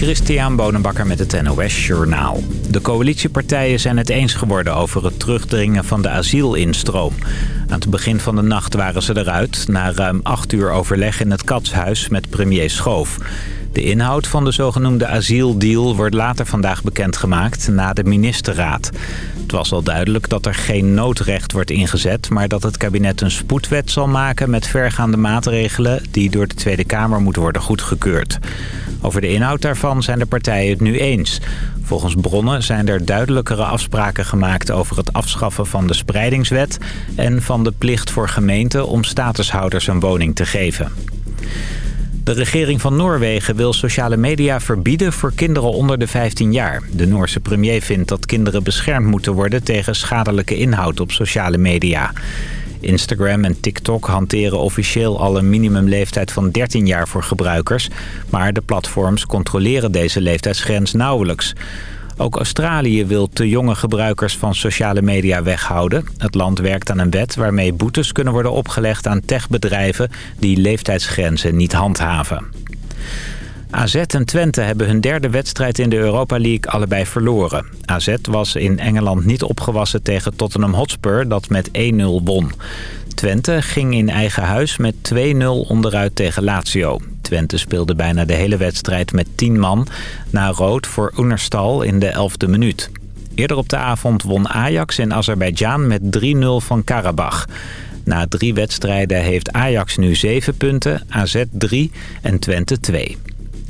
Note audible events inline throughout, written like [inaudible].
Christian Bonenbakker met het NOS Journaal. De coalitiepartijen zijn het eens geworden over het terugdringen van de asielinstroom. Aan het begin van de nacht waren ze eruit... na ruim acht uur overleg in het Katshuis met premier Schoof. De inhoud van de zogenoemde asieldeal wordt later vandaag bekendgemaakt na de ministerraad. Het was al duidelijk dat er geen noodrecht wordt ingezet... maar dat het kabinet een spoedwet zal maken met vergaande maatregelen... die door de Tweede Kamer moeten worden goedgekeurd. Over de inhoud daarvan zijn de partijen het nu eens. Volgens bronnen zijn er duidelijkere afspraken gemaakt over het afschaffen van de spreidingswet... en van de plicht voor gemeenten om statushouders een woning te geven. De regering van Noorwegen wil sociale media verbieden voor kinderen onder de 15 jaar. De Noorse premier vindt dat kinderen beschermd moeten worden tegen schadelijke inhoud op sociale media. Instagram en TikTok hanteren officieel al een minimumleeftijd van 13 jaar voor gebruikers. Maar de platforms controleren deze leeftijdsgrens nauwelijks. Ook Australië wil te jonge gebruikers van sociale media weghouden. Het land werkt aan een wet waarmee boetes kunnen worden opgelegd aan techbedrijven die leeftijdsgrenzen niet handhaven. AZ en Twente hebben hun derde wedstrijd in de Europa League allebei verloren. AZ was in Engeland niet opgewassen tegen Tottenham Hotspur dat met 1-0 won. Twente ging in eigen huis met 2-0 onderuit tegen Lazio. Twente speelde bijna de hele wedstrijd met 10 man... na rood voor Oenerstal in de 11e minuut. Eerder op de avond won Ajax in Azerbeidzjan met 3-0 van Karabach. Na drie wedstrijden heeft Ajax nu 7 punten, AZ 3 en Twente 2.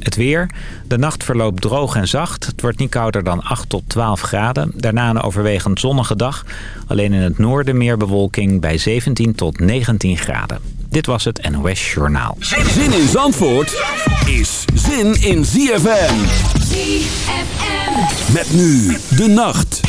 Het weer. De nacht verloopt droog en zacht. Het wordt niet kouder dan 8 tot 12 graden. Daarna een overwegend zonnige dag. Alleen in het noorden meer bewolking bij 17 tot 19 graden. Dit was het NOS Journaal. Zin in Zandvoort is zin in ZFM. ZFM. Met nu de nacht.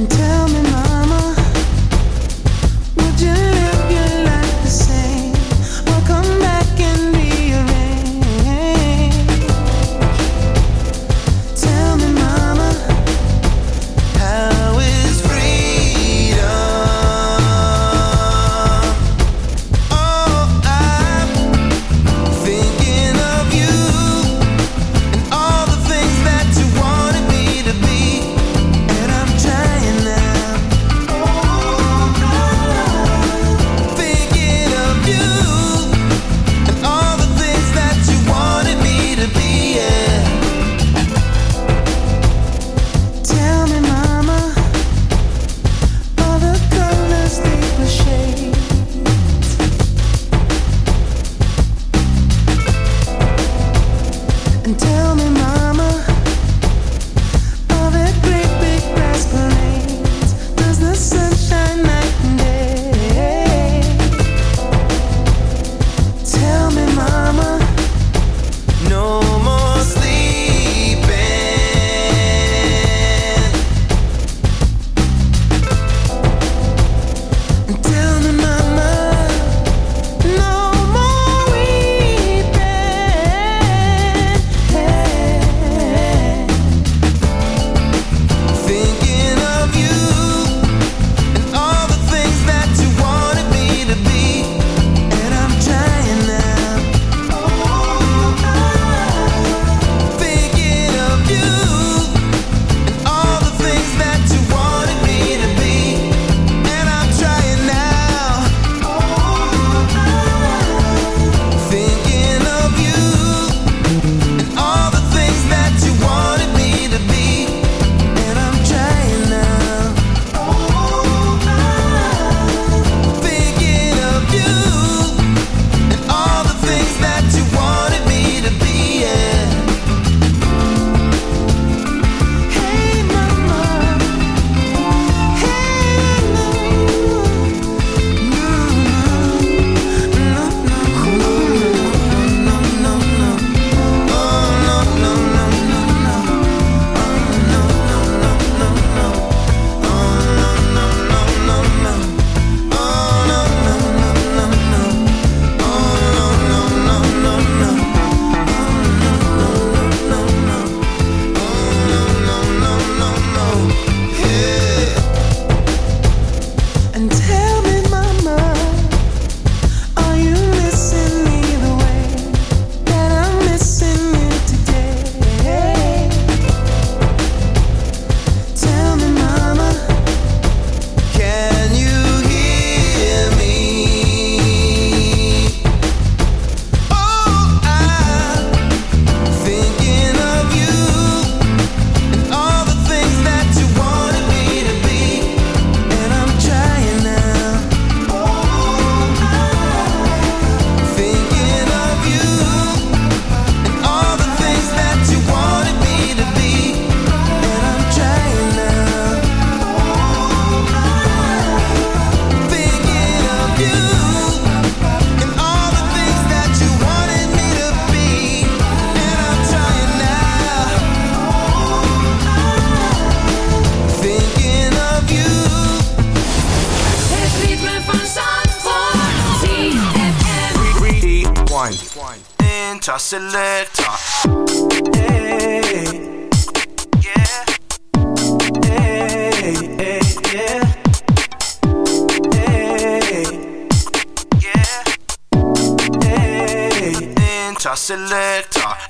until Selector. Hey. Yeah. Hey, yeah. Hey. Selector.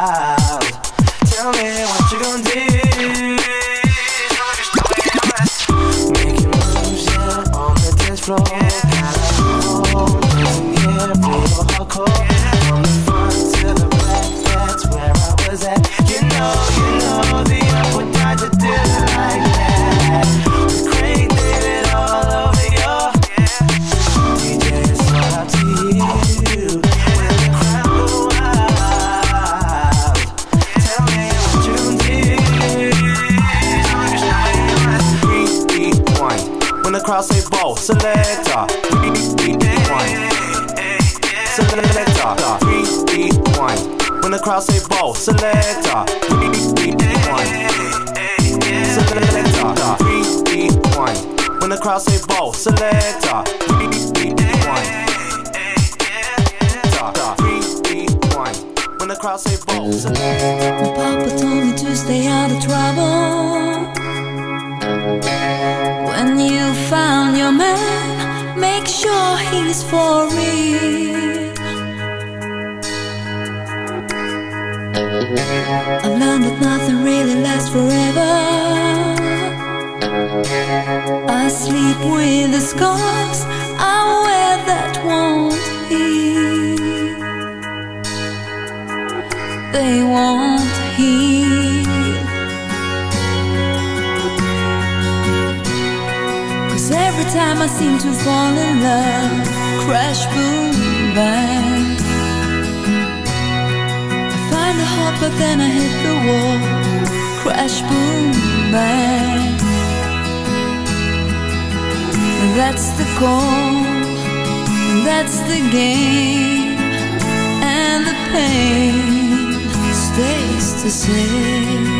tell me what you gon' do. Making moves, yeah, on the dance floor. Move on, yeah, real. From the front to the back, that's where I was at. You know, you know, the apple died to do. Crowd say ball, selector. Rewind. Selector. Rewind. When the crowd say ball, selector. Rewind. Selector. Rewind. When the crowd say ball, selector. Rewind. When the crowd say ball, selector. My papa told me to stay out of trouble. When you found your man, make sure he's for real. I've learned that nothing really lasts forever. I sleep with the scars I wear that won't heal. They won't heal. Time I seem to fall in love, crash, boom, bang. I find a heart, but then I hit the wall, crash, boom, bang. That's the goal, that's the game, and the pain stays the same.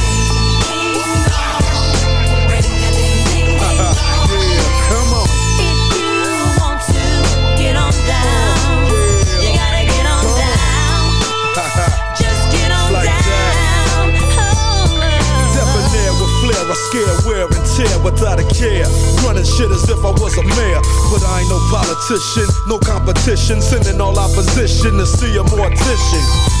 Without a care. Running shit as if I was a mayor. But I ain't no politician, no competition. Sending all opposition to see a mortician.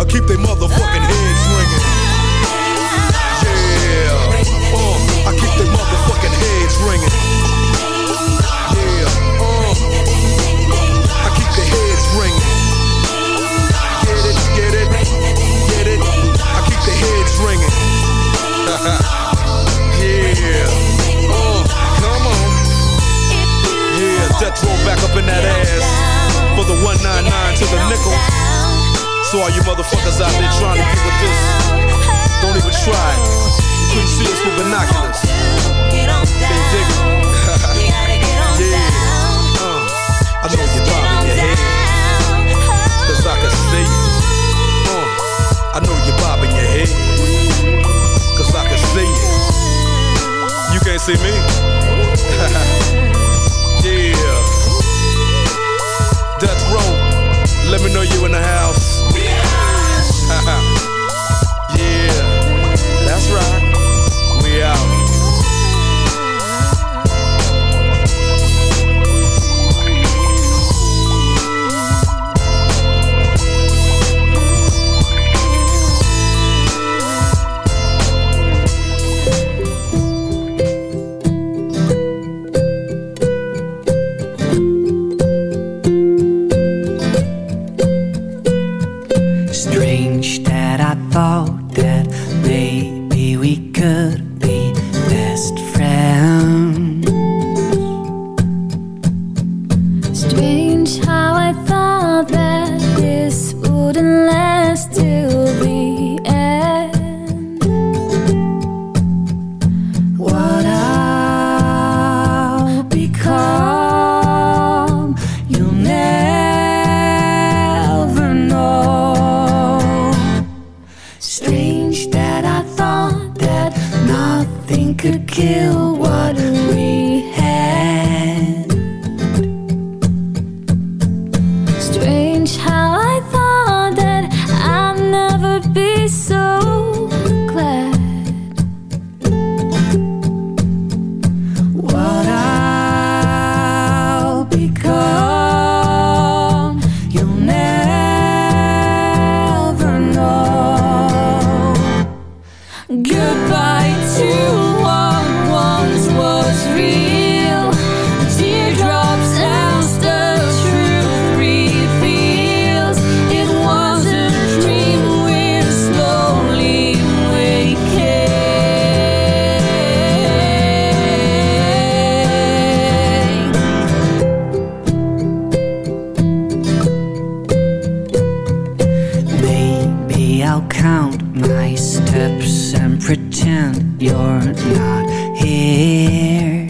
I keep they motherfucking heads ringing. Yeah, uh, I keep they motherfucking heads ringing. Yeah, uh, I keep the heads ringing. Get it, get it, get it. I keep the heads ringing. [laughs] yeah, uh, come on. Yeah, death roll back up in that ass. For the 199 to the nickel. So all you motherfuckers out there trying to get with this, don't even try it. Couldn't see us with binoculars. They dig it. Yeah. Uh, I know you're bobbing your head, cause I can see you. Uh, I know you're bobbing your head, cause I can see you. You can't see me? [laughs] yeah. Death Row, let me know you in the house. I'll count my steps and pretend you're not here.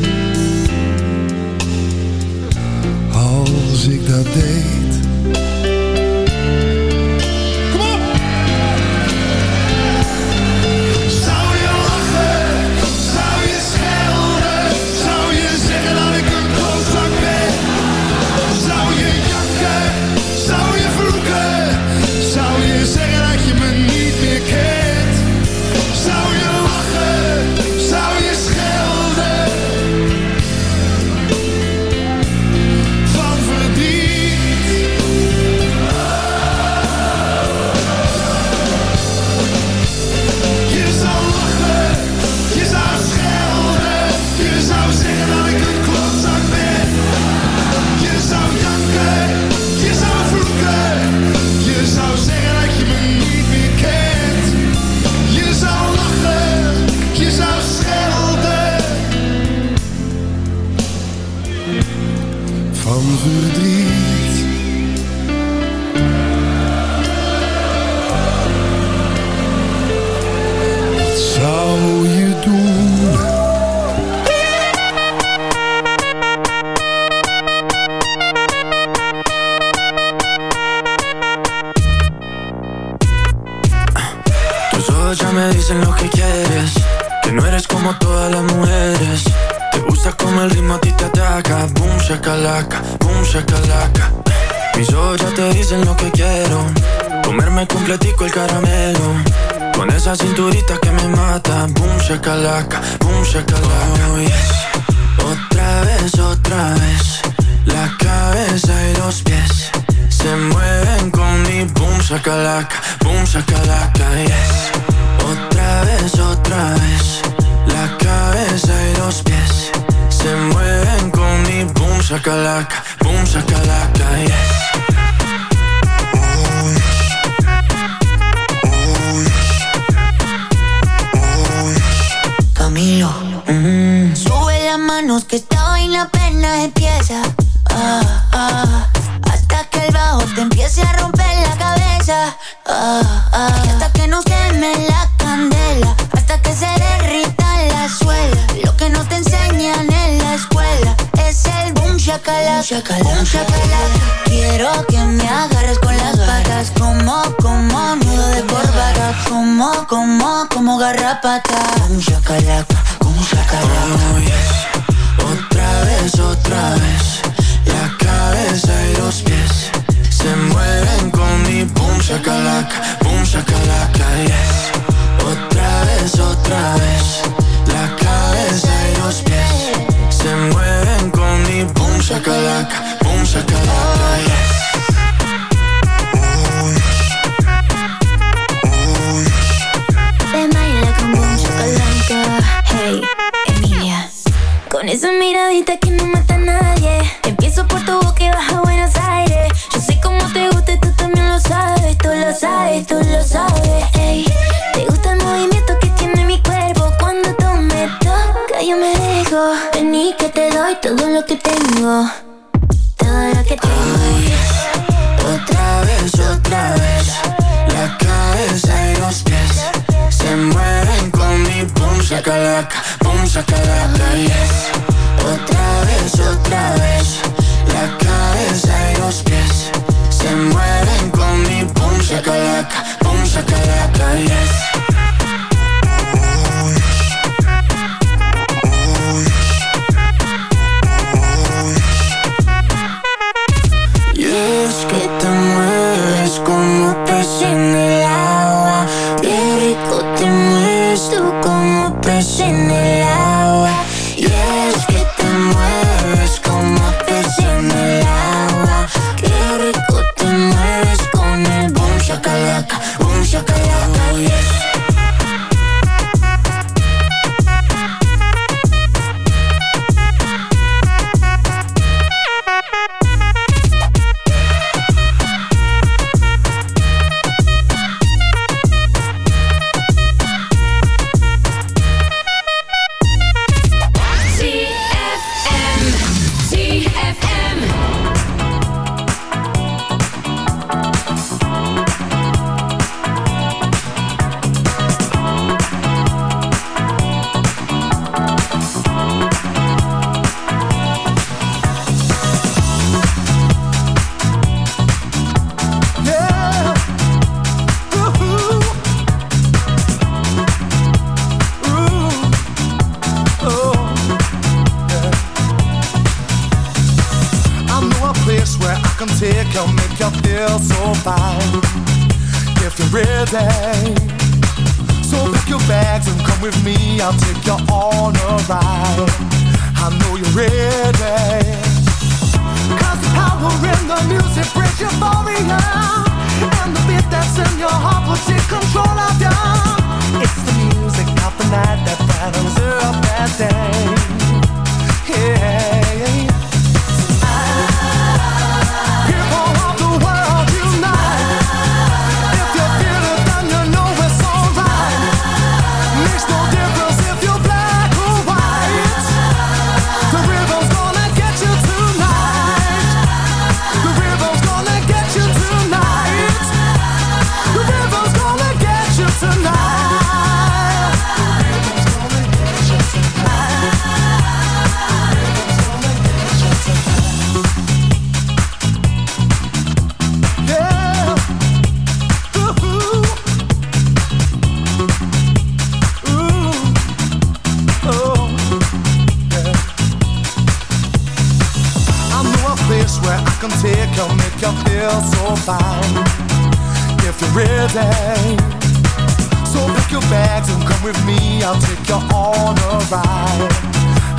you're on a ride.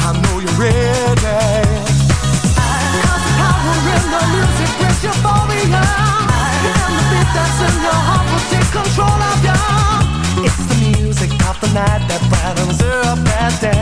I know you're ready. The power in the music. And the beat that's in your heart will take control of you. It's the music of the night that brightens up that day.